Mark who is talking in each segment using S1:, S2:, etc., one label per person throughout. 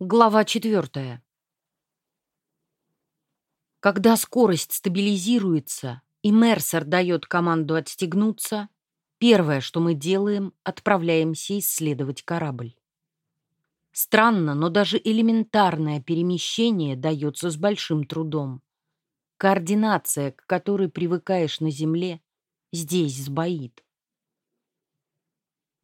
S1: Глава четвертая. Когда скорость стабилизируется и Мерсер дает команду отстегнуться, первое, что мы делаем, отправляемся исследовать корабль. Странно, но даже элементарное перемещение дается с большим трудом. Координация, к которой привыкаешь на Земле, здесь сбоит.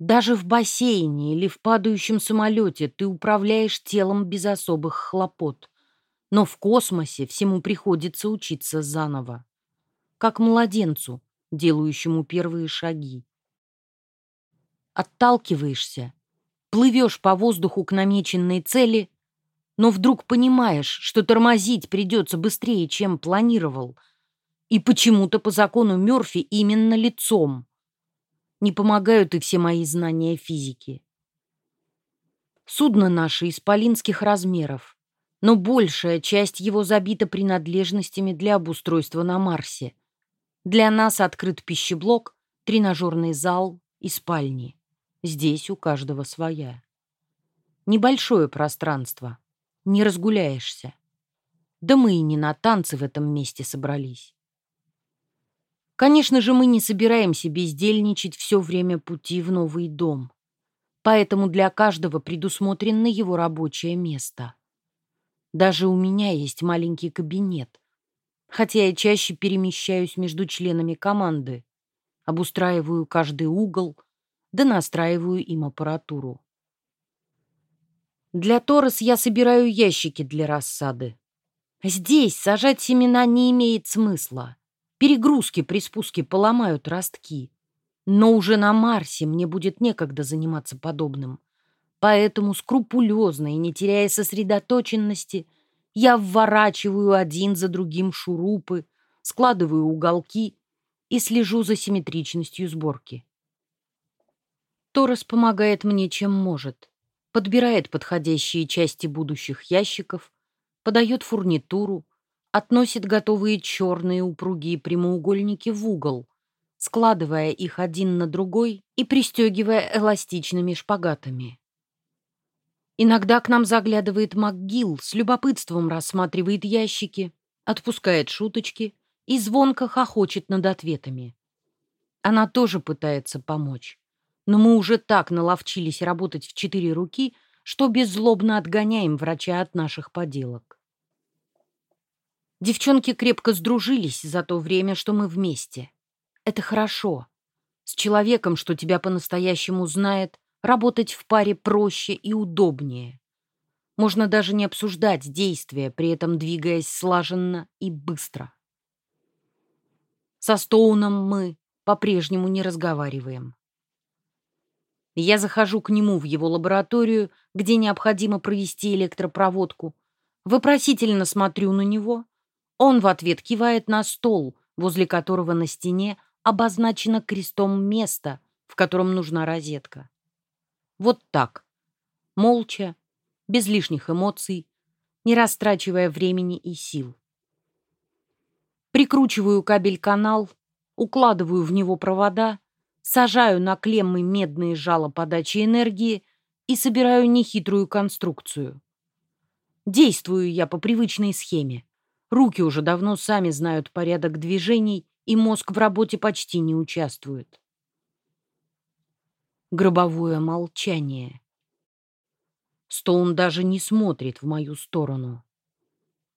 S1: Даже в бассейне или в падающем самолете ты управляешь телом без особых хлопот. Но в космосе всему приходится учиться заново. Как младенцу, делающему первые шаги. Отталкиваешься, плывешь по воздуху к намеченной цели, но вдруг понимаешь, что тормозить придется быстрее, чем планировал. И почему-то по закону Мёрфи именно лицом – не помогают и все мои знания физики. Судно наше исполинских размеров, но большая часть его забита принадлежностями для обустройства на Марсе. Для нас открыт пищеблок, тренажерный зал и спальни. Здесь у каждого своя. Небольшое пространство. Не разгуляешься. Да мы и не на танцы в этом месте собрались. Конечно же, мы не собираемся бездельничать все время пути в новый дом. Поэтому для каждого предусмотрено его рабочее место. Даже у меня есть маленький кабинет, хотя я чаще перемещаюсь между членами команды, обустраиваю каждый угол, да настраиваю им аппаратуру. Для Торос я собираю ящики для рассады. Здесь сажать семена не имеет смысла. Перегрузки при спуске поломают ростки. Но уже на Марсе мне будет некогда заниматься подобным. Поэтому скрупулезно и не теряя сосредоточенности, я вворачиваю один за другим шурупы, складываю уголки и слежу за симметричностью сборки. Торос помогает мне, чем может. Подбирает подходящие части будущих ящиков, подает фурнитуру, относит готовые черные упругие прямоугольники в угол, складывая их один на другой и пристегивая эластичными шпагатами. Иногда к нам заглядывает МакГилл, с любопытством рассматривает ящики, отпускает шуточки и звонко хохочет над ответами. Она тоже пытается помочь, но мы уже так наловчились работать в четыре руки, что беззлобно отгоняем врача от наших поделок. Девчонки крепко сдружились за то время, что мы вместе. Это хорошо. С человеком, что тебя по-настоящему знает, работать в паре проще и удобнее. Можно даже не обсуждать действия, при этом двигаясь слаженно и быстро. Со Стоуном мы по-прежнему не разговариваем. Я захожу к нему в его лабораторию, где необходимо провести электропроводку, вопросительно смотрю на него, он в ответ кивает на стол, возле которого на стене обозначено крестом место, в котором нужна розетка. Вот так. Молча, без лишних эмоций, не растрачивая времени и сил. Прикручиваю кабель-канал, укладываю в него провода, сажаю на клеммы медные жало подачи энергии и собираю нехитрую конструкцию. Действую я по привычной схеме. Руки уже давно сами знают порядок движений, и мозг в работе почти не участвует. Гробовое молчание. Стоун даже не смотрит в мою сторону.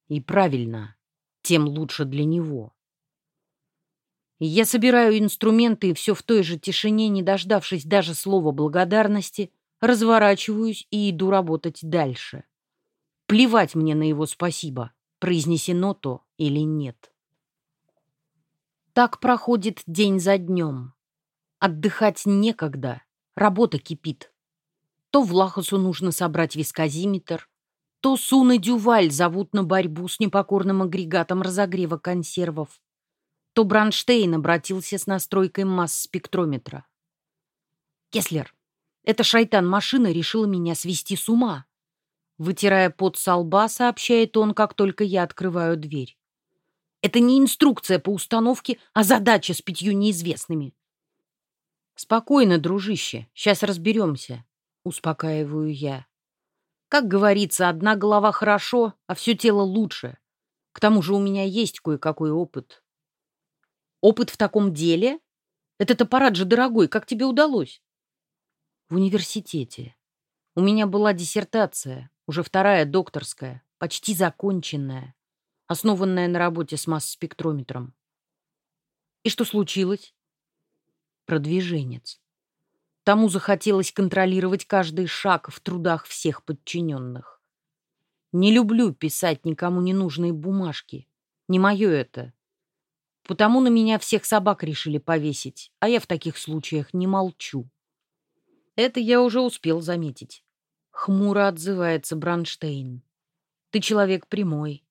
S1: И правильно, тем лучше для него. Я собираю инструменты и все в той же тишине, не дождавшись даже слова благодарности, разворачиваюсь и иду работать дальше. Плевать мне на его спасибо произнесено то или нет. Так проходит день за днем. Отдыхать некогда, работа кипит. То Влахосу нужно собрать вискозиметр, то Сун и Дюваль зовут на борьбу с непокорным агрегатом разогрева консервов, то Бранштейн обратился с настройкой масс-спектрометра. «Кеслер, эта шайтан-машина решила меня свести с ума», Вытирая пот со лба, сообщает он, как только я открываю дверь. Это не инструкция по установке, а задача с пятью неизвестными. Спокойно, дружище, сейчас разберемся, успокаиваю я. Как говорится, одна голова хорошо, а все тело лучше. К тому же у меня есть кое-какой опыт. Опыт в таком деле? Этот аппарат же дорогой, как тебе удалось? В университете. У меня была диссертация, уже вторая докторская, почти законченная, основанная на работе с масс-спектрометром. И что случилось? Продвиженец. Тому захотелось контролировать каждый шаг в трудах всех подчиненных. Не люблю писать никому ненужные бумажки. Не мое это. Потому на меня всех собак решили повесить, а я в таких случаях не молчу. Это я уже успел заметить. Хмуро отзывается Бранштейн. Ты человек прямой.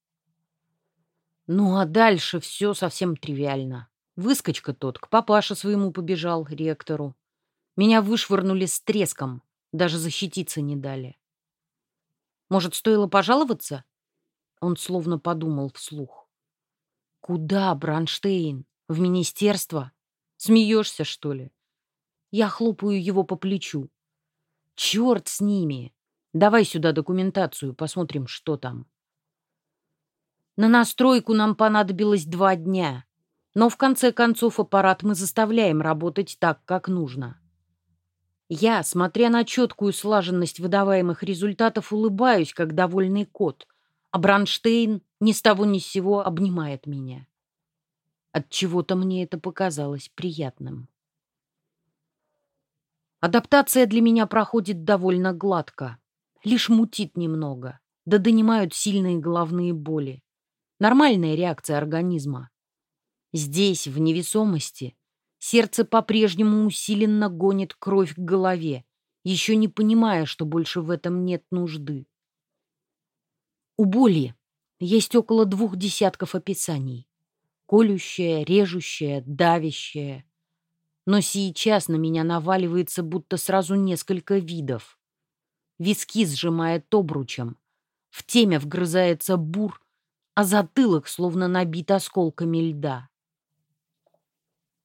S1: Ну, а дальше все совсем тривиально. Выскочка тот к папаше своему побежал, ректору. Меня вышвырнули с треском, даже защититься не дали. Может, стоило пожаловаться? Он словно подумал вслух. Куда, Бранштейн? В министерство? Смеешься, что ли? Я хлопаю его по плечу. Черт с ними! Давай сюда документацию, посмотрим, что там. На настройку нам понадобилось два дня, но в конце концов аппарат мы заставляем работать так, как нужно. Я, смотря на четкую слаженность выдаваемых результатов, улыбаюсь, как довольный кот, а Бранштейн ни с того ни с сего обнимает меня. От чего-то мне это показалось приятным. Адаптация для меня проходит довольно гладко. Лишь мутит немного, да донимают сильные головные боли. Нормальная реакция организма. Здесь, в невесомости, сердце по-прежнему усиленно гонит кровь к голове, еще не понимая, что больше в этом нет нужды. У боли есть около двух десятков описаний. Колющая, режущая, давящая. Но сейчас на меня наваливается будто сразу несколько видов. Виски сжимает обручем. В темя вгрызается бур, а затылок словно набит осколками льда.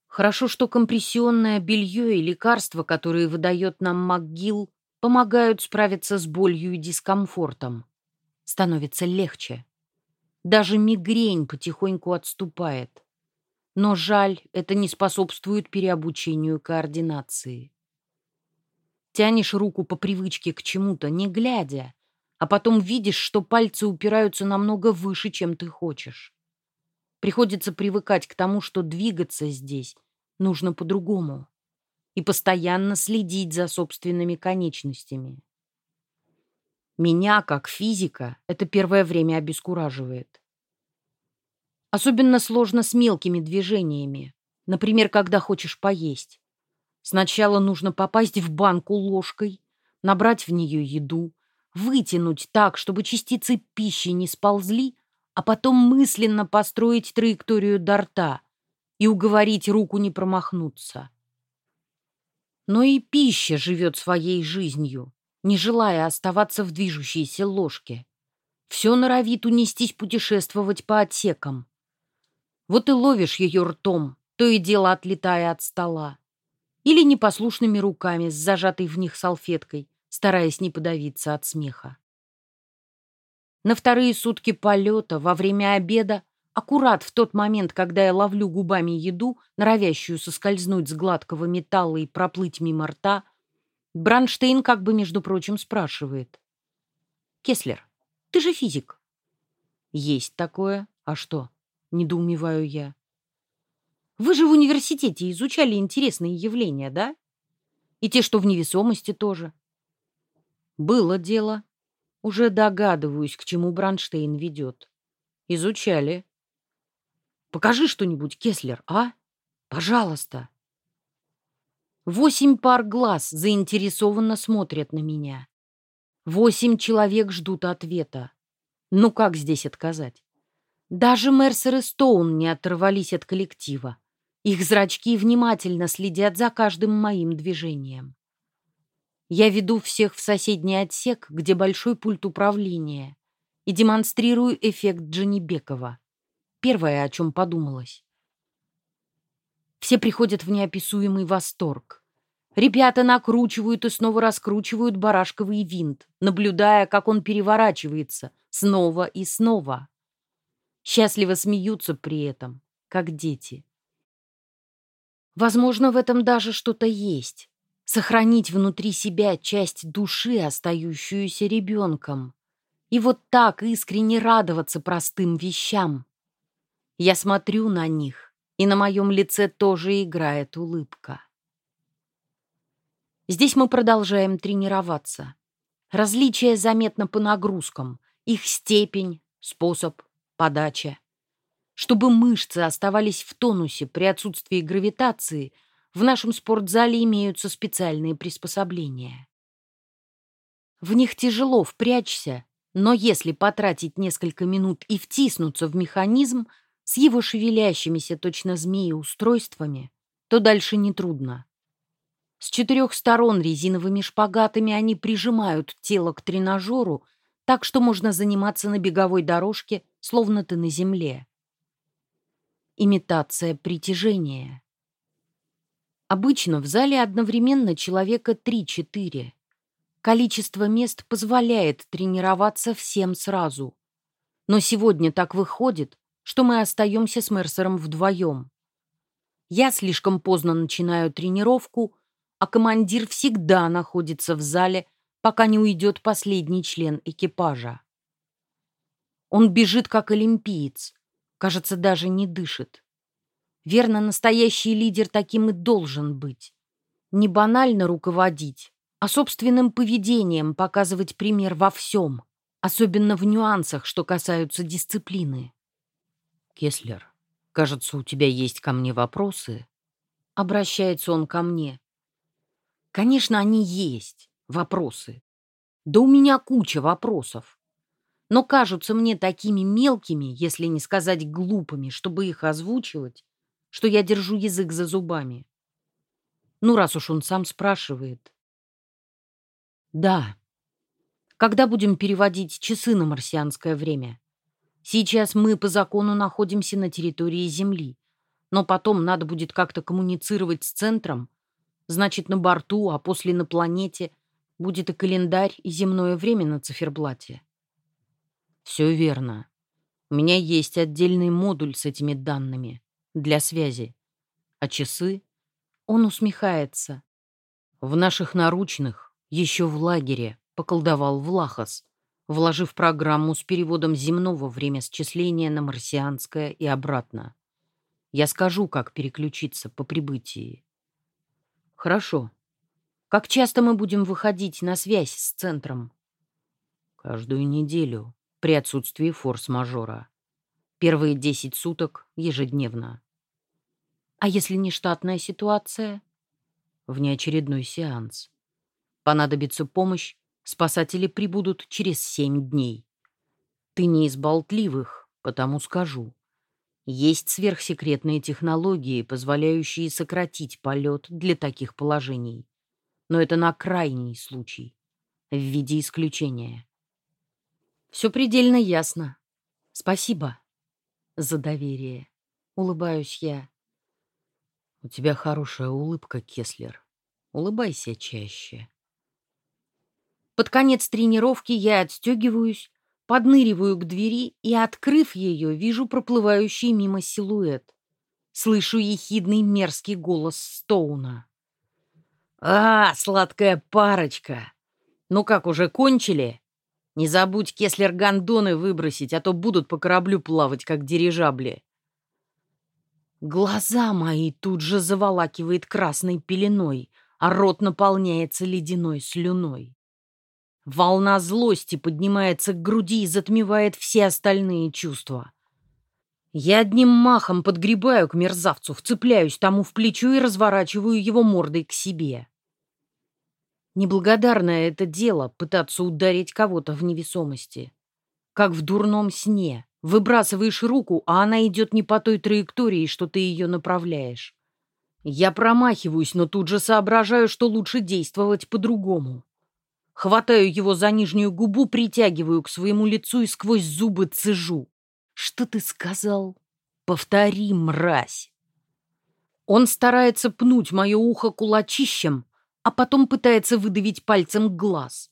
S1: Хорошо, что компрессионное белье и лекарства, которые выдает нам МакГилл, помогают справиться с болью и дискомфортом. Становится легче. Даже мигрень потихоньку отступает. Но жаль, это не способствует переобучению координации. Тянешь руку по привычке к чему-то, не глядя, а потом видишь, что пальцы упираются намного выше, чем ты хочешь. Приходится привыкать к тому, что двигаться здесь нужно по-другому и постоянно следить за собственными конечностями. Меня, как физика, это первое время обескураживает. Особенно сложно с мелкими движениями. Например, когда хочешь поесть. Сначала нужно попасть в банку ложкой, набрать в нее еду, вытянуть так, чтобы частицы пищи не сползли, а потом мысленно построить траекторию до рта и уговорить руку не промахнуться. Но и пища живет своей жизнью не желая оставаться в движущейся ложке. Все норовит унестись путешествовать по отсекам. Вот и ловишь ее ртом, то и дело отлетая от стола. Или непослушными руками с зажатой в них салфеткой, стараясь не подавиться от смеха. На вторые сутки полета, во время обеда, аккурат в тот момент, когда я ловлю губами еду, норовящую соскользнуть с гладкого металла и проплыть мимо рта, Бранштейн как бы, между прочим, спрашивает. «Кеслер, ты же физик». «Есть такое. А что?» — недоумеваю я. «Вы же в университете изучали интересные явления, да? И те, что в невесомости тоже». «Было дело. Уже догадываюсь, к чему Бранштейн ведет. Изучали». «Покажи что-нибудь, Кеслер, а? Пожалуйста». Восемь пар глаз заинтересованно смотрят на меня. Восемь человек ждут ответа. Ну как здесь отказать? Даже Мерсер и Стоун не оторвались от коллектива. Их зрачки внимательно следят за каждым моим движением. Я веду всех в соседний отсек, где большой пульт управления, и демонстрирую эффект Джанибекова. Первое, о чем подумалось. Все приходят в неописуемый восторг. Ребята накручивают и снова раскручивают барашковый винт, наблюдая, как он переворачивается снова и снова. Счастливо смеются при этом, как дети. Возможно, в этом даже что-то есть. Сохранить внутри себя часть души, остающуюся ребенком. И вот так искренне радоваться простым вещам. Я смотрю на них, и на моем лице тоже играет улыбка. Здесь мы продолжаем тренироваться. Различия заметно по нагрузкам, их степень, способ, подача. Чтобы мышцы оставались в тонусе при отсутствии гравитации, в нашем спортзале имеются специальные приспособления. В них тяжело впрячься, но если потратить несколько минут и втиснуться в механизм с его шевелящимися точно змеи устройствами, то дальше нетрудно. С четырех сторон резиновыми шпагатами они прижимают тело к тренажеру, так что можно заниматься на беговой дорожке, словно ты на земле. Имитация притяжения. Обычно в зале одновременно человека 3-4. Количество мест позволяет тренироваться всем сразу. Но сегодня так выходит, что мы остаемся с Мерсером вдвоем. Я слишком поздно начинаю тренировку, а командир всегда находится в зале, пока не уйдет последний член экипажа. Он бежит, как олимпиец, кажется, даже не дышит. Верно, настоящий лидер таким и должен быть. Не банально руководить, а собственным поведением показывать пример во всем, особенно в нюансах, что касаются дисциплины.
S2: «Кеслер, кажется, у тебя есть ко мне вопросы?»
S1: Обращается он ко мне. Конечно, они есть, вопросы. Да у меня куча вопросов. Но кажутся мне такими мелкими, если не сказать глупыми, чтобы их озвучивать, что я держу язык за зубами. Ну, раз уж он сам спрашивает. Да. Когда будем переводить часы на марсианское время? Сейчас мы по закону находимся на территории Земли, но потом надо будет как-то коммуницировать с центром, Значит, на борту, а после на планете будет и календарь, и земное время на циферблате. Все верно. У меня есть отдельный модуль с этими данными для связи. А часы? Он усмехается. В наших наручных, еще в лагере, поколдовал Влахос, вложив программу с переводом земного времясчисления на марсианское и обратно. Я скажу, как переключиться по прибытии. Хорошо. Как часто мы будем выходить на связь с центром?
S2: Каждую неделю, при отсутствии форс-мажора.
S1: Первые десять суток ежедневно. А если не штатная ситуация?
S2: Внеочередной сеанс. Понадобится помощь, спасатели прибудут через семь дней. Ты не из болтливых, потому скажу. Есть сверхсекретные технологии, позволяющие сократить полет для таких положений. Но это на крайний случай, в виде исключения.
S1: Все предельно ясно. Спасибо за доверие. Улыбаюсь я.
S2: У тебя хорошая улыбка, Кеслер. Улыбайся чаще.
S1: Под конец тренировки я отстегиваюсь, Подныриваю к двери и, открыв ее, вижу проплывающий мимо силуэт. Слышу ехидный мерзкий голос Стоуна. «А, сладкая парочка! Ну как, уже кончили? Не забудь кеслер гондоны выбросить, а то будут по кораблю плавать, как дирижабли». Глаза мои тут же заволакивает красной пеленой, а рот наполняется ледяной слюной. Волна злости поднимается к груди и затмевает все остальные чувства. Я одним махом подгребаю к мерзавцу, вцепляюсь тому в плечо и разворачиваю его мордой к себе. Неблагодарное это дело — пытаться ударить кого-то в невесомости. Как в дурном сне. Выбрасываешь руку, а она идет не по той траектории, что ты ее направляешь. Я промахиваюсь, но тут же соображаю, что лучше действовать по-другому. Хватаю его за нижнюю губу, притягиваю к своему лицу и сквозь зубы цежу. «Что ты сказал? Повтори, мразь!» Он старается пнуть мое ухо кулачищем, а потом пытается выдавить пальцем глаз.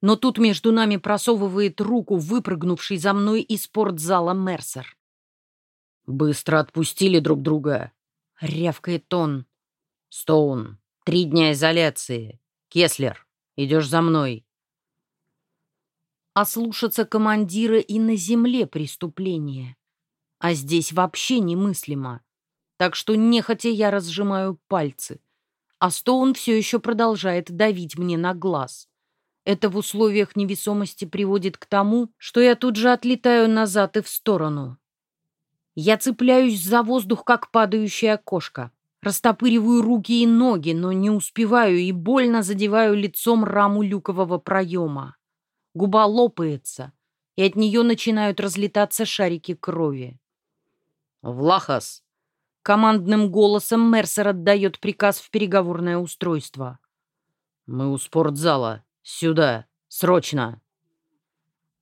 S1: Но тут между нами просовывает руку выпрыгнувший за мной из спортзала Мерсер.
S2: «Быстро отпустили друг друга», —
S1: рявкает он.
S2: «Стоун, три дня изоляции. Кеслер, идешь за мной».
S1: А слушаться командира и на земле преступление. А здесь вообще немыслимо. Так что нехотя я разжимаю пальцы. А Стоун все еще продолжает давить мне на глаз. Это в условиях невесомости приводит к тому, что я тут же отлетаю назад и в сторону. Я цепляюсь за воздух, как падающая кошка. Растопыриваю руки и ноги, но не успеваю и больно задеваю лицом раму люкового проема. Губа лопается, и от нее начинают разлетаться шарики крови.
S2: «Влахас!»
S1: Командным голосом Мерсер отдает приказ в переговорное устройство.
S2: «Мы у спортзала. Сюда. Срочно!»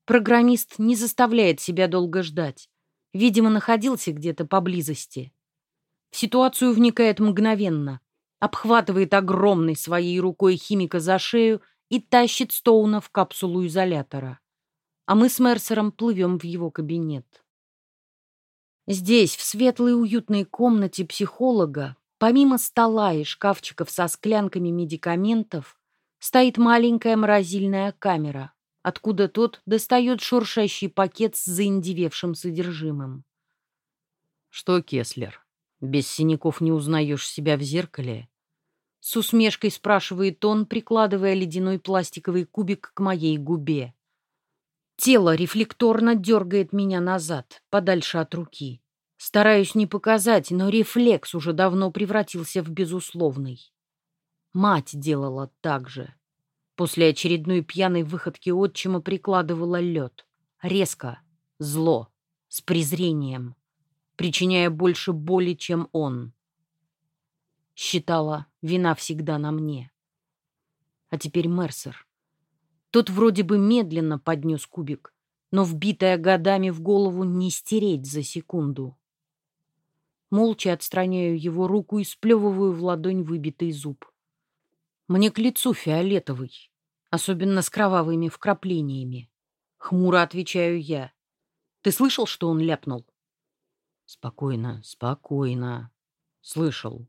S1: Программист не заставляет себя долго ждать. Видимо, находился где-то поблизости. В ситуацию вникает мгновенно, обхватывает огромной своей рукой химика за шею и тащит Стоуна в капсулу изолятора. А мы с Мерсером плывем в его кабинет. Здесь, в светлой уютной комнате психолога, помимо стола и шкафчиков со склянками медикаментов, стоит маленькая морозильная камера, откуда тот достает шуршащий пакет с заиндевевшим содержимым.
S2: «Что, Кеслер, без синяков не узнаешь себя в зеркале?»
S1: С усмешкой спрашивает он, прикладывая ледяной пластиковый кубик к моей губе. Тело рефлекторно дергает меня назад, подальше от руки. Стараюсь не показать, но рефлекс уже давно превратился в безусловный. Мать делала так же. После очередной пьяной выходки отчима прикладывала лед. Резко, зло, с презрением, причиняя больше боли, чем он. Считала, вина всегда на мне. А теперь Мерсер. Тот вроде бы медленно поднес кубик, но вбитая годами в голову не стереть за секунду. Молча отстраняю его руку и сплевываю в ладонь выбитый зуб. Мне к лицу фиолетовый, особенно с кровавыми вкраплениями. Хмуро отвечаю я. Ты слышал, что он ляпнул?
S2: Спокойно, спокойно. Слышал.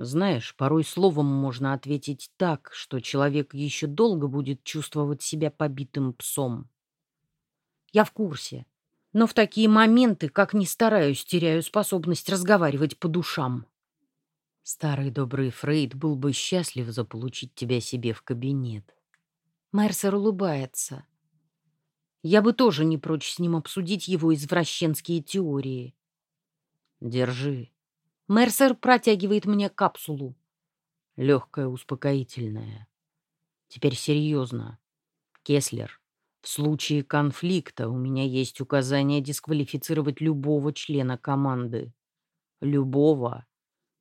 S2: Знаешь, порой словом можно ответить так, что человек еще долго будет чувствовать себя побитым псом.
S1: Я в курсе. Но в такие моменты, как ни стараюсь, теряю способность разговаривать по душам.
S2: Старый добрый Фрейд был бы счастлив заполучить тебя себе в кабинет.
S1: Мерсер улыбается. Я бы тоже не прочь с ним обсудить его извращенские теории.
S2: Держи.
S1: Мерсер протягивает мне капсулу.
S2: Легкая, успокоительная. Теперь серьезно. Кеслер, в случае конфликта у меня есть указание дисквалифицировать любого члена команды. Любого.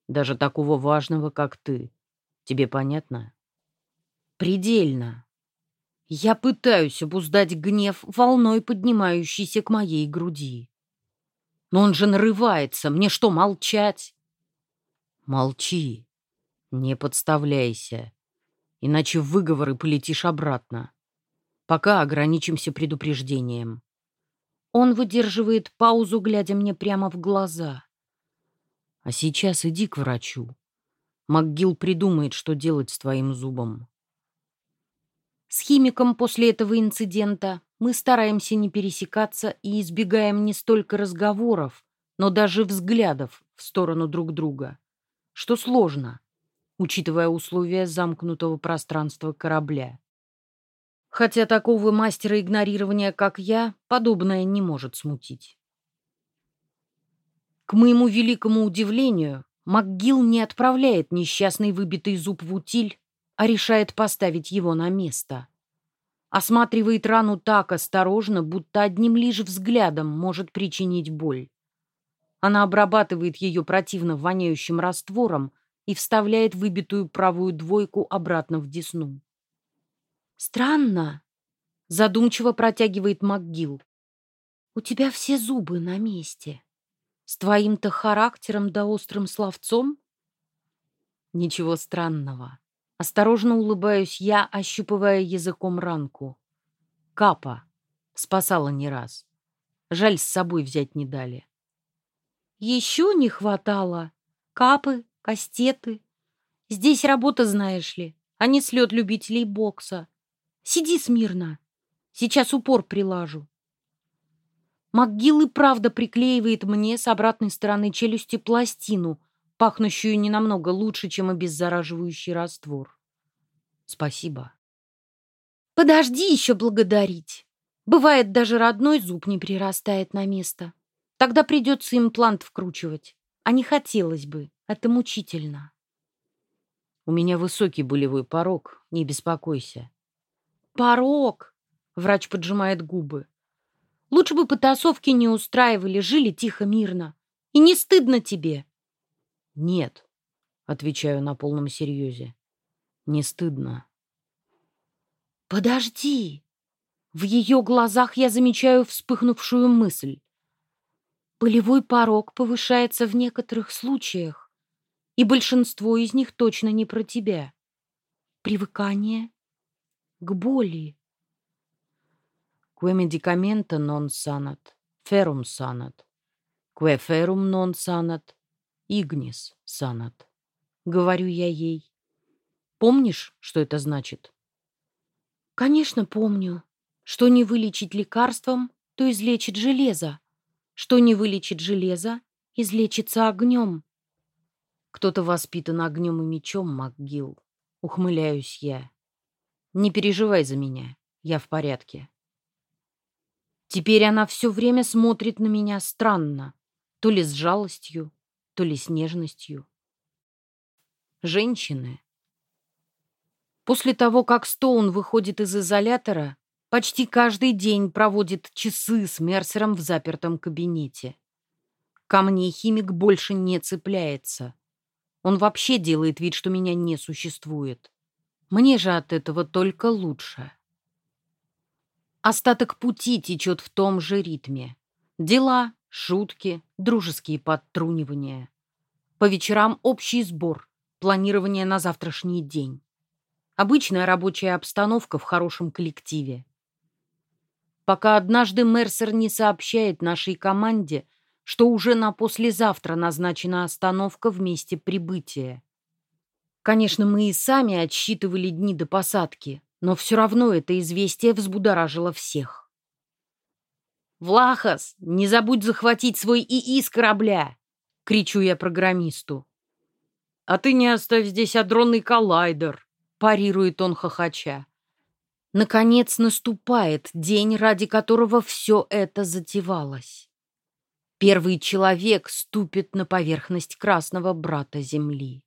S2: Даже такого важного, как ты. Тебе понятно?
S1: Предельно. Я пытаюсь обуздать гнев, волной поднимающийся к моей груди. Но он же нарывается. Мне что, молчать?
S2: Молчи, не подставляйся, иначе в выговоры полетишь обратно. Пока ограничимся предупреждением.
S1: Он выдерживает паузу, глядя мне прямо в глаза.
S2: А сейчас иди к врачу. МакГилл придумает, что делать с твоим зубом.
S1: С химиком после этого инцидента мы стараемся не пересекаться и избегаем не столько разговоров, но даже взглядов в сторону друг друга что сложно, учитывая условия замкнутого пространства корабля. Хотя такого мастера игнорирования, как я, подобное не может смутить. К моему великому удивлению, МакГилл не отправляет несчастный выбитый зуб в утиль, а решает поставить его на место. Осматривает рану так осторожно, будто одним лишь взглядом может причинить боль. Она обрабатывает ее противно воняющим раствором и вставляет выбитую правую двойку обратно в десну. «Странно», — задумчиво протягивает МакГилл. «У тебя все зубы на месте. С твоим-то характером да острым словцом?» «Ничего странного. Осторожно улыбаюсь я, ощупывая языком ранку. Капа. Спасала не раз. Жаль, с собой взять не дали. Еще не хватало. Капы, кастеты. Здесь работа, знаешь ли, а не слет любителей бокса. Сиди смирно. Сейчас упор прилажу. МакГилл и правда приклеивает мне с обратной стороны челюсти пластину, пахнущую не намного лучше, чем обеззараживающий раствор. Спасибо. Подожди еще благодарить. Бывает, даже родной зуб не прирастает на место. Тогда придется имплант вкручивать. А не хотелось бы. Это мучительно.
S2: У меня высокий болевой порог, не беспокойся.
S1: Порог? Врач поджимает губы. Лучше бы потасовки не устраивали, жили тихо, мирно. И не стыдно тебе?
S2: Нет, отвечаю на полном серьезе. Не стыдно.
S1: Подожди. В ее глазах я замечаю вспыхнувшую мысль. Болевой порог повышается в некоторых случаях, и большинство из них точно не про тебя. Привыкание к боли.
S2: Que medicamenta non sanat, ferum sanat. Que ferum non sanat, игнис санат. Говорю я ей. Помнишь, что это значит?
S1: Конечно, помню. Что не вылечить лекарством, то излечит железо. Что не вылечит железо, излечится огнем.
S2: Кто-то воспитан огнем и мечом, МакГилл. Ухмыляюсь я. Не переживай за меня, я в порядке.
S1: Теперь она все время смотрит на меня странно, то ли с жалостью, то ли с нежностью.
S2: Женщины.
S1: После того, как Стоун выходит из изолятора, почти каждый день проводит часы с Мерсером в запертом кабинете. Ко мне химик больше не цепляется. Он вообще делает вид, что меня не существует. Мне же от этого только лучше. Остаток пути течет в том же ритме. Дела, шутки, дружеские подтрунивания. По вечерам общий сбор, планирование на завтрашний день. Обычная рабочая обстановка в хорошем коллективе. Пока однажды Мерсер не сообщает нашей команде, что уже на послезавтра назначена остановка в месте прибытия. Конечно, мы и сами отсчитывали дни до посадки, но все равно это известие взбудоражило всех. «Влахас, не забудь захватить свой ИИ с корабля!» — кричу я программисту.
S2: «А ты не оставь здесь адронный коллайдер!» — парирует он хохоча.
S1: Наконец наступает день, ради которого все это затевалось. Первый человек ступит на поверхность красного брата Земли.